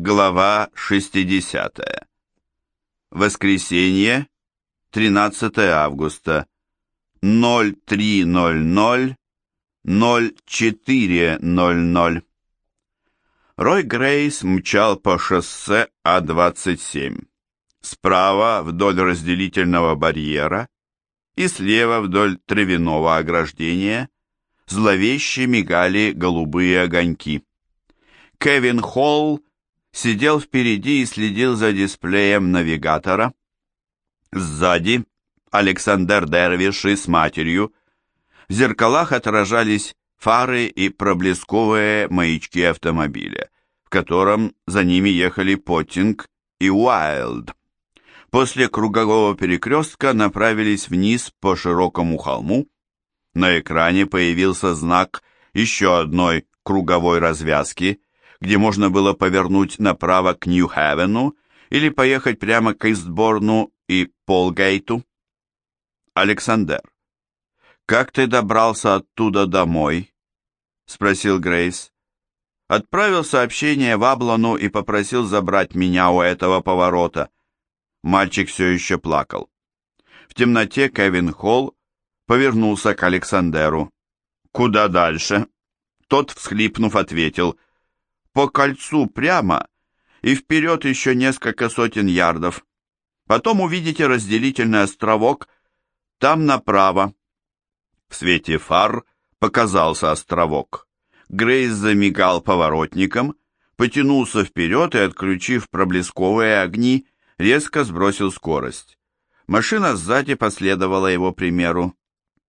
Глава 60. Воскресенье, 13 августа, 0300, 0400. Рой Грейс мчал по шоссе А-27. Справа вдоль разделительного барьера и слева вдоль травяного ограждения зловеще мигали голубые огоньки. Кевин Холл сидел впереди и следил за дисплеем навигатора. Сзади Александр Дервиши с матерью. В зеркалах отражались фары и проблесковые маячки автомобиля, в котором за ними ехали Поттинг и Уайлд. После кругового перекрестка направились вниз по широкому холму. На экране появился знак еще одной круговой развязки – где можно было повернуть направо к Нью-Хевену или поехать прямо к Истборну и Полгейту. Александр, как ты добрался оттуда домой? спросил Грейс. Отправил сообщение в Аблону и попросил забрать меня у этого поворота. Мальчик все еще плакал. В темноте Кевин Холл повернулся к Александеру. «Куда дальше?» Тот, всхлипнув, ответил, по кольцу прямо и вперед еще несколько сотен ярдов. Потом увидите разделительный островок, там направо. В свете фар показался островок. Грейс замигал поворотником, потянулся вперед и, отключив проблесковые огни, резко сбросил скорость. Машина сзади последовала его примеру.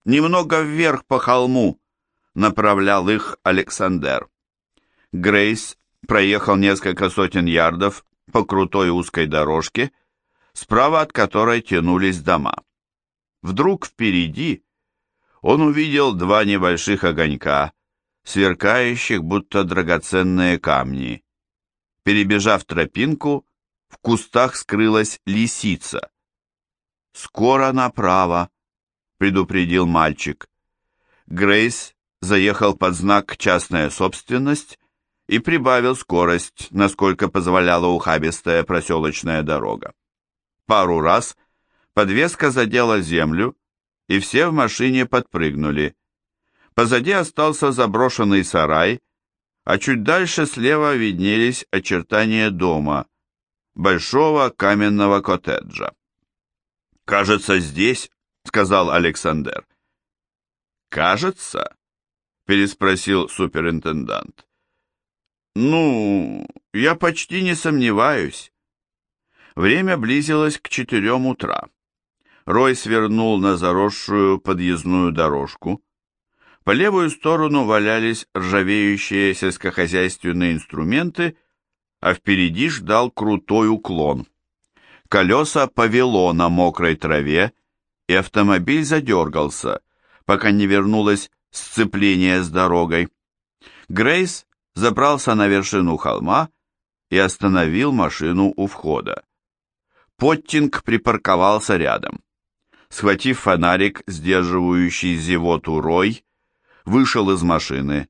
«Немного вверх по холму», — направлял их Александр. Грейс проехал несколько сотен ярдов по крутой узкой дорожке, справа от которой тянулись дома. Вдруг впереди он увидел два небольших огонька, сверкающих, будто драгоценные камни. Перебежав тропинку, в кустах скрылась лисица. «Скоро направо», — предупредил мальчик. Грейс заехал под знак «Частная собственность» и прибавил скорость, насколько позволяла ухабистая проселочная дорога. Пару раз подвеска задела землю, и все в машине подпрыгнули. Позади остался заброшенный сарай, а чуть дальше слева виднелись очертания дома, большого каменного коттеджа. «Кажется, здесь», — сказал Александр. «Кажется?» — переспросил суперинтендант. Ну, я почти не сомневаюсь. Время близилось к четырем утра. Рой свернул на заросшую подъездную дорожку. По левую сторону валялись ржавеющие сельскохозяйственные инструменты, а впереди ждал крутой уклон. Колеса повело на мокрой траве, и автомобиль задергался, пока не вернулось сцепление с дорогой. Грейс забрался на вершину холма и остановил машину у входа. Поттинг припарковался рядом. Схватив фонарик, сдерживающий зевоту Рой, вышел из машины.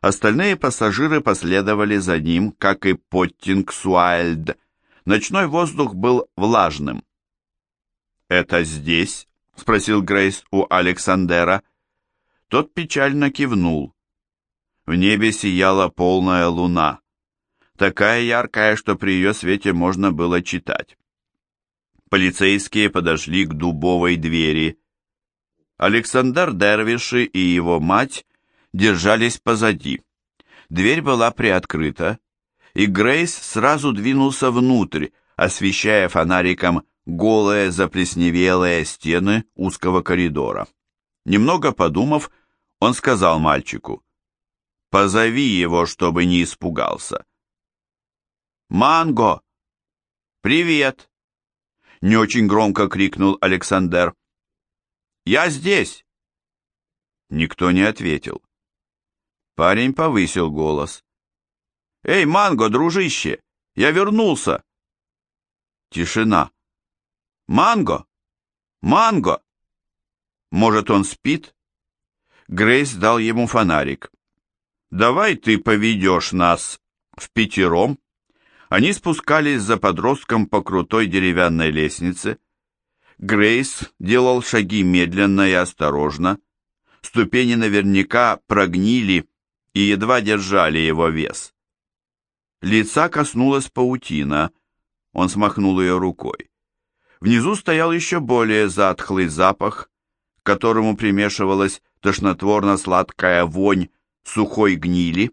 Остальные пассажиры последовали за ним, как и Поттинг Суайльд. Ночной воздух был влажным. «Это здесь?» — спросил Грейс у Александера. Тот печально кивнул. В небе сияла полная луна, такая яркая, что при ее свете можно было читать. Полицейские подошли к дубовой двери. Александр Дервиши и его мать держались позади. Дверь была приоткрыта, и Грейс сразу двинулся внутрь, освещая фонариком голые заплесневелые стены узкого коридора. Немного подумав, он сказал мальчику, Позови его, чтобы не испугался. «Манго! Привет!» Не очень громко крикнул Александр. «Я здесь!» Никто не ответил. Парень повысил голос. «Эй, Манго, дружище, я вернулся!» Тишина. «Манго! Манго!» Может, он спит? Грейс дал ему фонарик. Давай ты поведешь нас в пятером. Они спускались за подростком по крутой деревянной лестнице. Грейс делал шаги медленно и осторожно. Ступени наверняка прогнили и едва держали его вес. Лица коснулась паутина. Он смахнул ее рукой. Внизу стоял еще более затхлый запах, к которому примешивалась тошнотворно-сладкая вонь сухой гнили.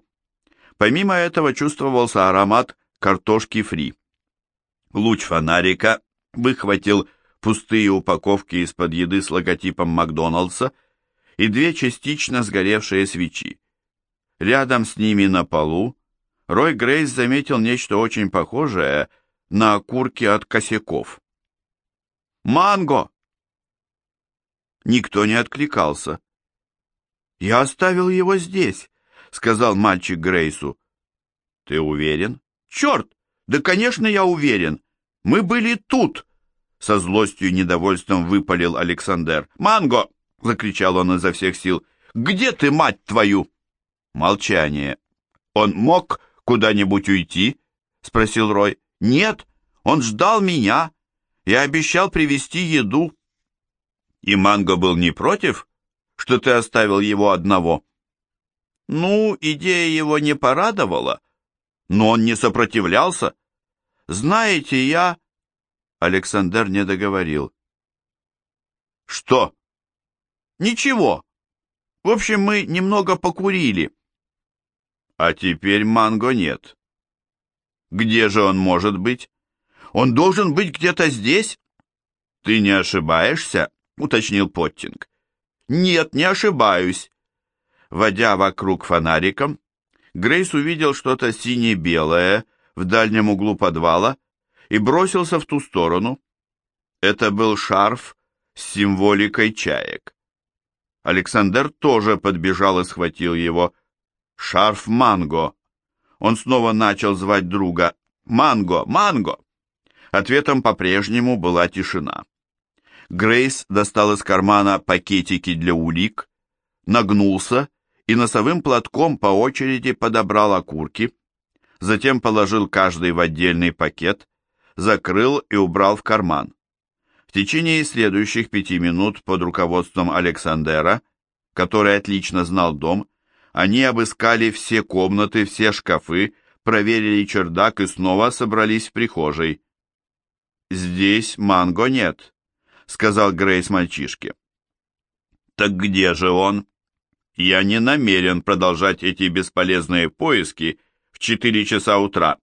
Помимо этого чувствовался аромат картошки фри. Луч фонарика выхватил пустые упаковки из-под еды с логотипом Макдоналдса и две частично сгоревшие свечи. Рядом с ними на полу Рой Грейс заметил нечто очень похожее на окурки от косяков. «Манго!» Никто не откликался. «Я оставил его здесь», — сказал мальчик Грейсу. «Ты уверен?» «Черт! Да, конечно, я уверен. Мы были тут!» Со злостью и недовольством выпалил Александр. «Манго!» — закричал он изо всех сил. «Где ты, мать твою?» Молчание. «Он мог куда-нибудь уйти?» — спросил Рой. «Нет, он ждал меня. Я обещал привезти еду». «И Манго был не против, что ты оставил его одного?» «Ну, идея его не порадовала, но он не сопротивлялся. Знаете, я...» Александр не договорил. «Что?» «Ничего. В общем, мы немного покурили». А теперь Манго нет. Где же он может быть? Он должен быть где-то здесь? Ты не ошибаешься? Уточнил Поттинг. Нет, не ошибаюсь. Водя вокруг фонариком, Грейс увидел что-то сине-белое в дальнем углу подвала и бросился в ту сторону. Это был шарф с символикой чаек. Александр тоже подбежал и схватил его. Шарф Манго. Он снова начал звать друга. Манго, Манго. Ответом по-прежнему была тишина. Грейс достал из кармана пакетики для улик, нагнулся и носовым платком по очереди подобрал окурки, затем положил каждый в отдельный пакет, закрыл и убрал в карман. В течение следующих пяти минут под руководством Александера, который отлично знал дом, они обыскали все комнаты, все шкафы, проверили чердак и снова собрались в прихожей. «Здесь манго нет», — сказал Грейс мальчишке. «Так где же он?» «Я не намерен продолжать эти бесполезные поиски в четыре часа утра.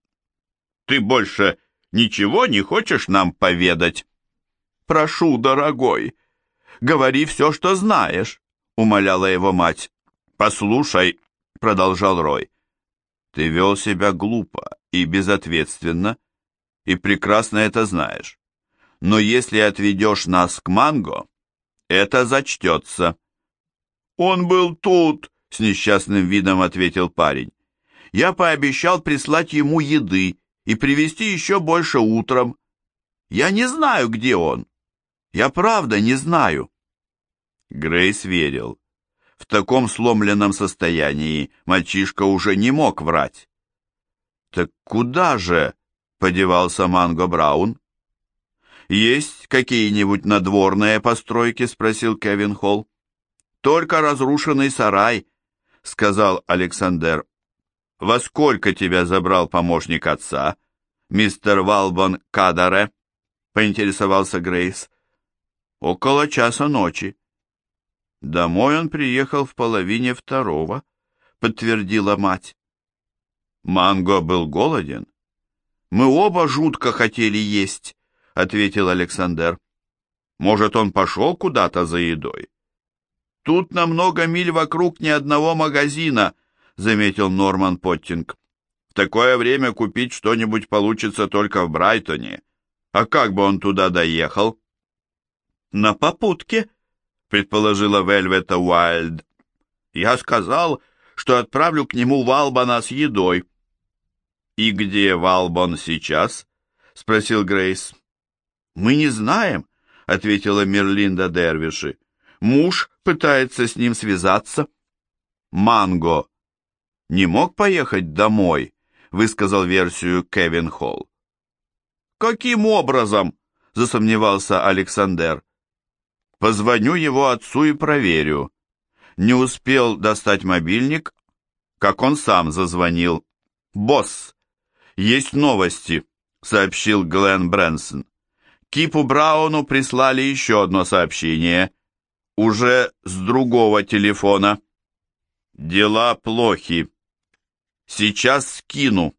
Ты больше ничего не хочешь нам поведать?» «Прошу, дорогой, говори все, что знаешь», — умоляла его мать. «Послушай», — продолжал Рой, — «ты вел себя глупо и безответственно, и прекрасно это знаешь. Но если отведешь нас к Манго, это зачтется». «Он был тут», — с несчастным видом ответил парень. «Я пообещал прислать ему еды и привезти еще больше утром. Я не знаю, где он. Я правда не знаю». Грейс верил. В таком сломленном состоянии мальчишка уже не мог врать. «Так куда же?» — подевался Манго Браун. «Есть какие-нибудь надворные постройки?» — спросил Кевин Холл. «Только разрушенный сарай», — сказал Александр. «Во сколько тебя забрал помощник отца, мистер Валбон Кадаре?» — поинтересовался Грейс. «Около часа ночи». Домой он приехал в половине второго, подтвердила мать. Манго был голоден. Мы оба жутко хотели есть, ответил Александр. Может, он пошел куда-то за едой? Тут на много миль вокруг ни одного магазина, заметил Норман Поттинг. В такое время купить что-нибудь получится только в Брайтоне. А как бы он туда доехал? На попутке, предположила Вельвета Уайльд. Я сказал, что отправлю к нему Валбана с едой. «И где Валбан сейчас?» — спросил Грейс. «Мы не знаем», — ответила Мерлинда Дервиши. «Муж пытается с ним связаться». «Манго не мог поехать домой?» высказал версию Кевин Холл. «Каким образом?» – засомневался Александр. «Позвоню его отцу и проверю». Не успел достать мобильник, как он сам зазвонил. «Босс, есть новости», — сообщил Глен Брэнсон. Кипу Брауну прислали еще одно сообщение, уже с другого телефона. «Дела плохи. Сейчас скину».